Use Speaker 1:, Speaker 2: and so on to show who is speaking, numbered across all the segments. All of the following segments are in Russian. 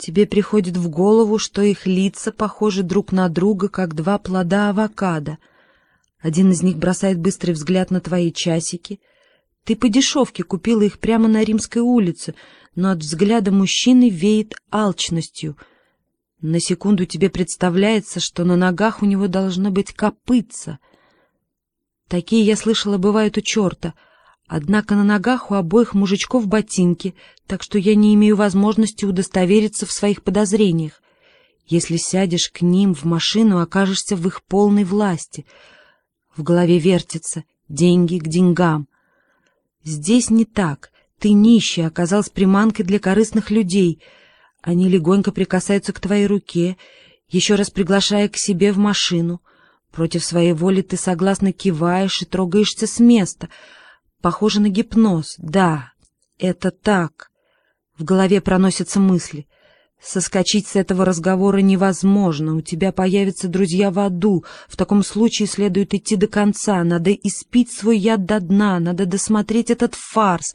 Speaker 1: Тебе приходит в голову, что их лица похожи друг на друга, как два плода авокадо. Один из них бросает быстрый взгляд на твои часики. Ты по дешевке купила их прямо на Римской улице, но от взгляда мужчины веет алчностью. На секунду тебе представляется, что на ногах у него должно быть копытца. Такие, я слышала, бывают у черта — Однако на ногах у обоих мужичков ботинки, так что я не имею возможности удостовериться в своих подозрениях. Если сядешь к ним в машину, окажешься в их полной власти. В голове вертится деньги к деньгам. Здесь не так. Ты нищий, оказалась приманкой для корыстных людей. Они легонько прикасаются к твоей руке, еще раз приглашая к себе в машину. Против своей воли ты согласно киваешь и трогаешься с места — Похоже на гипноз. Да, это так. В голове проносятся мысли. Соскочить с этого разговора невозможно. У тебя появятся друзья в аду. В таком случае следует идти до конца. Надо испить свой яд до дна. Надо досмотреть этот фарс.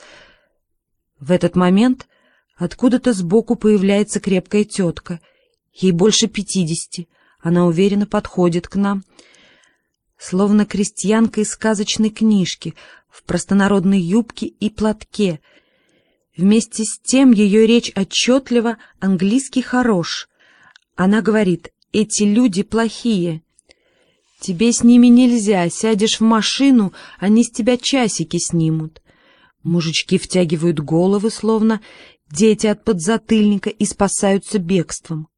Speaker 1: В этот момент откуда-то сбоку появляется крепкая тетка. Ей больше пятидесяти. Она уверенно подходит к нам словно крестьянка из сказочной книжки, в простонародной юбке и платке. Вместе с тем ее речь отчетлива, английский хорош. Она говорит, эти люди плохие. Тебе с ними нельзя, сядешь в машину, они с тебя часики снимут. Мужички втягивают головы, словно дети от подзатыльника, и спасаются бегством.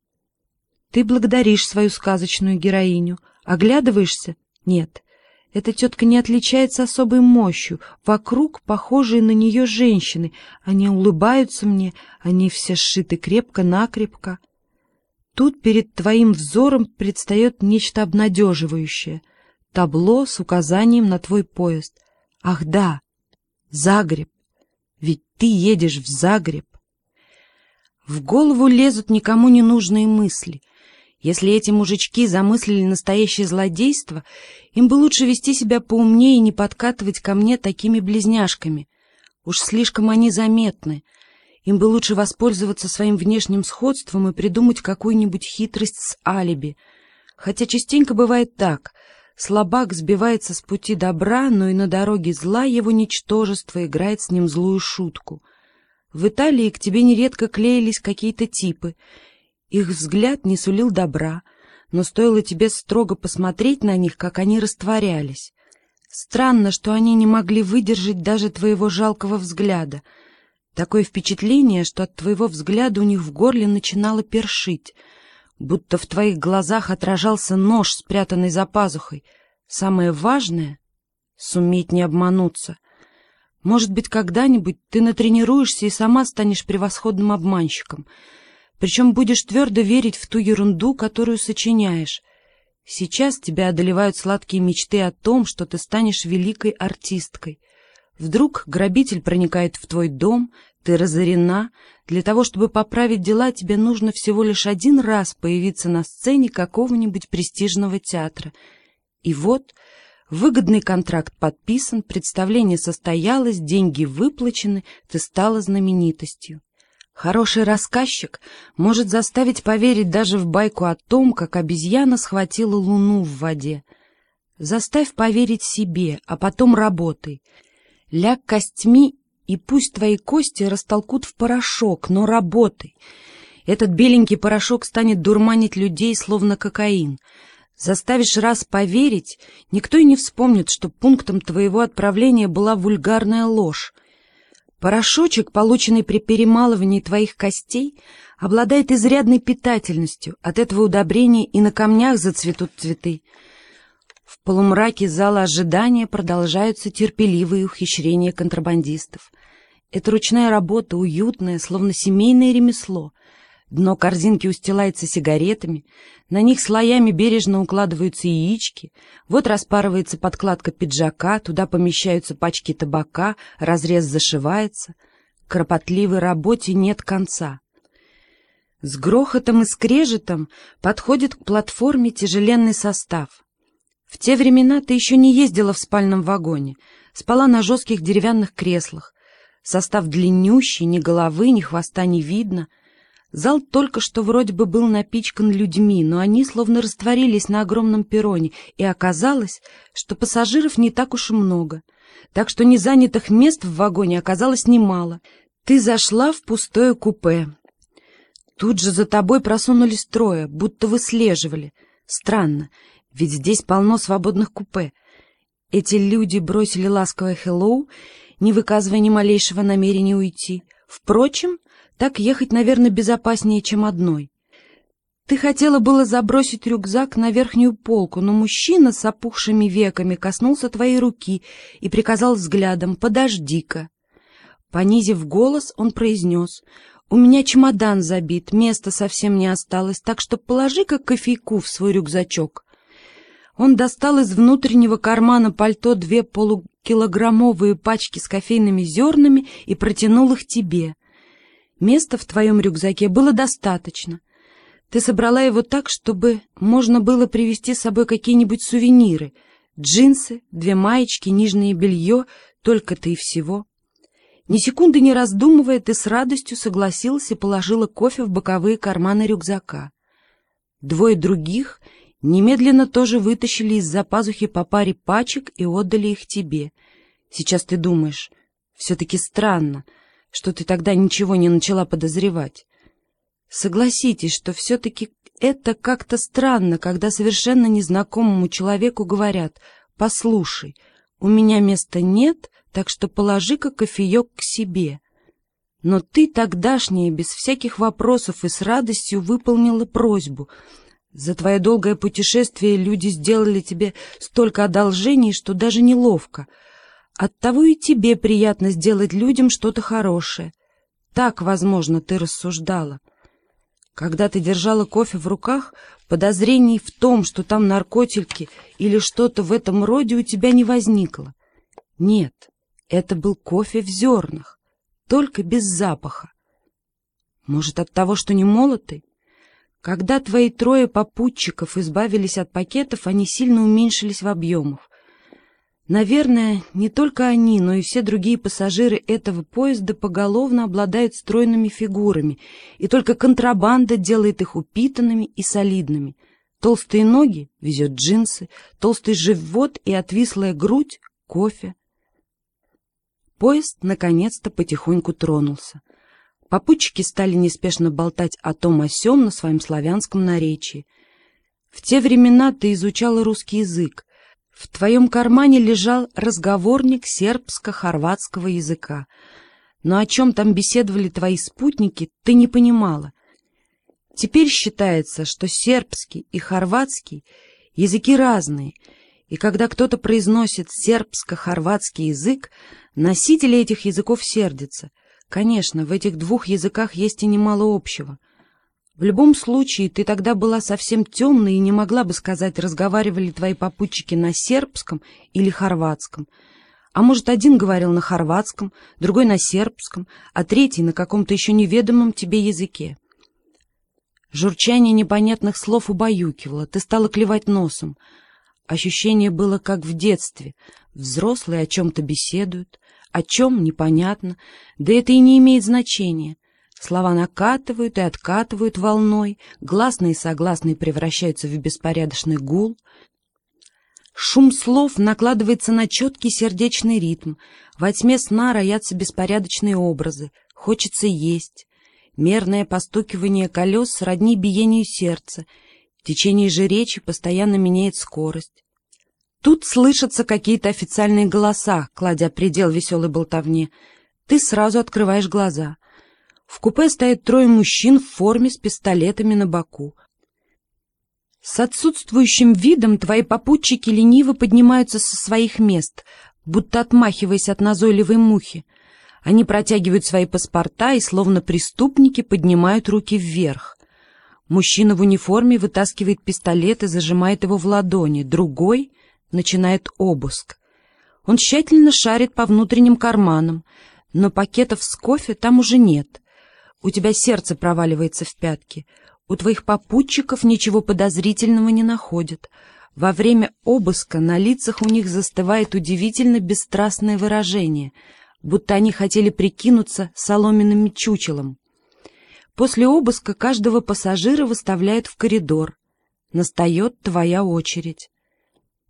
Speaker 1: Ты благодаришь свою сказочную героиню, оглядываешься нет, эта тетка не отличается особой мощью. Вокруг похожие на нее женщины. Они улыбаются мне, они все сшиты крепко-накрепко. Тут перед твоим взором предстает нечто обнадеживающее. Табло с указанием на твой поезд. Ах да, Загреб. Ведь ты едешь в Загреб. В голову лезут никому не нужные мысли — если эти мужички замыслили настоящее злодейство, им бы лучше вести себя поумнее и не подкатывать ко мне такими близняшками. Уж слишком они заметны. Им бы лучше воспользоваться своим внешним сходством и придумать какую-нибудь хитрость с алиби. Хотя частенько бывает так. Слабак сбивается с пути добра, но и на дороге зла его ничтожество играет с ним злую шутку. В Италии к тебе нередко клеились какие-то типы — их взгляд не сулил добра, но стоило тебе строго посмотреть на них, как они растворялись. Странно, что они не могли выдержать даже твоего жалкого взгляда. Такое впечатление, что от твоего взгляда у них в горле начинало першить, будто в твоих глазах отражался нож, спрятанный за пазухой. Самое важное — суметь не обмануться. Может быть, когда-нибудь ты натренируешься и сама станешь превосходным обманщиком — причем будешь твердо верить в ту ерунду, которую сочиняешь. Сейчас тебя одолевают сладкие мечты о том, что ты станешь великой артисткой. Вдруг грабитель проникает в твой дом, ты разорена. Для того, чтобы поправить дела, тебе нужно всего лишь один раз появиться на сцене какого-нибудь престижного театра. И вот выгодный контракт подписан, представление состоялось, деньги выплачены, ты стала знаменитостью. Хороший рассказчик может заставить поверить даже в байку о том, как обезьяна схватила луну в воде. Заставь поверить себе, а потом работай. Ляг костьми, и пусть твои кости растолкут в порошок, но работай. Этот беленький порошок станет дурманить людей, словно кокаин. Заставишь раз поверить, никто и не вспомнит, что пунктом твоего отправления была вульгарная ложь. Порошочек, полученный при перемалывании твоих костей, обладает изрядной питательностью. От этого удобрения и на камнях зацветут цветы. В полумраке зала ожидания продолжаются терпеливые ухищрения контрабандистов. Это ручная работа, уютная, словно семейное ремесло. Дно корзинки устилается сигаретами, на них слоями бережно укладываются яички, вот распарывается подкладка пиджака, туда помещаются пачки табака, разрез зашивается. Кропотливой работе нет конца. С грохотом и скрежетом подходит к платформе тяжеленный состав. В те времена ты еще не ездила в спальном вагоне, спала на жестких деревянных креслах. Состав длиннющий, ни головы, ни хвоста не видно — Зал только что вроде бы был напичкан людьми, но они словно растворились на огромном перроне, и оказалось, что пассажиров не так уж и много. Так что незанятых мест в вагоне оказалось немало. Ты зашла в пустое купе. Тут же за тобой просунулись трое, будто выслеживали. Странно, ведь здесь полно свободных купе. Эти люди бросили ласковое «хеллоу», не выказывая ни малейшего намерения уйти. Впрочем, так ехать, наверное, безопаснее, чем одной. Ты хотела было забросить рюкзак на верхнюю полку, но мужчина с опухшими веками коснулся твоей руки и приказал взглядом «Подожди-ка». Понизив голос, он произнес «У меня чемодан забит, места совсем не осталось, так что положи-ка кофейку в свой рюкзачок». Он достал из внутреннего кармана пальто две полукилограммовые пачки с кофейными зернами и протянул их тебе. Места в твоем рюкзаке было достаточно. Ты собрала его так, чтобы можно было привезти с собой какие-нибудь сувениры. Джинсы, две маечки, нижнее белье, только-то и всего. Ни секунды не раздумывая, ты с радостью согласилась и положила кофе в боковые карманы рюкзака. Двое других немедленно тоже вытащили из-за пазухи по паре пачек и отдали их тебе. Сейчас ты думаешь, все-таки странно, что ты тогда ничего не начала подозревать. Согласитесь, что все-таки это как-то странно, когда совершенно незнакомому человеку говорят «Послушай, у меня места нет, так что положи-ка кофеек к себе». Но ты тогдашняя, без всяких вопросов и с радостью выполнила просьбу. За твое долгое путешествие люди сделали тебе столько одолжений, что даже неловко. Оттого и тебе приятно сделать людям что-то хорошее. Так, возможно, ты рассуждала. Когда ты держала кофе в руках, подозрений в том, что там наркотики или что-то в этом роде у тебя не возникло. Нет, это был кофе в зернах, только без запаха. Может, от того, что не молотый? Когда твои трое попутчиков избавились от пакетов, они сильно уменьшились в объемах. Наверное, не только они, но и все другие пассажиры этого поезда поголовно обладают стройными фигурами, и только контрабанда делает их упитанными и солидными. Толстые ноги везет джинсы, толстый живот и отвислая грудь — кофе. Поезд наконец-то потихоньку тронулся. Попутчики стали неспешно болтать о том о сём на своем славянском наречии. В те времена ты изучала русский язык, в твоем кармане лежал разговорник сербско-хорватского языка. Но о чем там беседовали твои спутники, ты не понимала. Теперь считается, что сербский и хорватский языки разные, и когда кто-то произносит сербско-хорватский язык, носители этих языков сердятся. Конечно, в этих двух языках есть и немало общего — в любом случае, ты тогда была совсем темной и не могла бы сказать, разговаривали твои попутчики на сербском или хорватском. А может, один говорил на хорватском, другой на сербском, а третий на каком-то еще неведомом тебе языке. Журчание непонятных слов убаюкивало, ты стала клевать носом. Ощущение было как в детстве. Взрослые о чем-то беседуют, о чем — непонятно, да это и не имеет значения — Слова накатывают и откатывают волной, гласные и согласные превращаются в беспорядочный гул. Шум слов накладывается на четкий сердечный ритм. Во тьме сна роятся беспорядочные образы. Хочется есть. Мерное постукивание колес сродни биению сердца. В течение же речи постоянно меняет скорость. Тут слышатся какие-то официальные голоса, кладя предел веселой болтовне. Ты сразу открываешь глаза — в купе стоят трое мужчин в форме с пистолетами на боку. С отсутствующим видом твои попутчики лениво поднимаются со своих мест, будто отмахиваясь от назойливой мухи. Они протягивают свои паспорта и, словно преступники, поднимают руки вверх. Мужчина в униформе вытаскивает пистолет и зажимает его в ладони, другой начинает обыск. Он тщательно шарит по внутренним карманам, но пакетов с кофе там уже нет — у тебя сердце проваливается в пятки. У твоих попутчиков ничего подозрительного не находят. Во время обыска на лицах у них застывает удивительно бесстрастное выражение, будто они хотели прикинуться соломенным чучелом. После обыска каждого пассажира выставляют в коридор. Настает твоя очередь.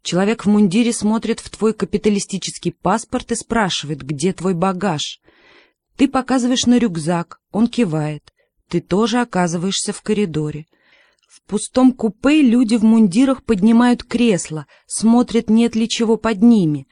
Speaker 1: Человек в мундире смотрит в твой капиталистический паспорт и спрашивает, где твой багаж. Ты показываешь на рюкзак, он кивает. Ты тоже оказываешься в коридоре. В пустом купе люди в мундирах поднимают кресла, смотрят, нет ли чего под ними.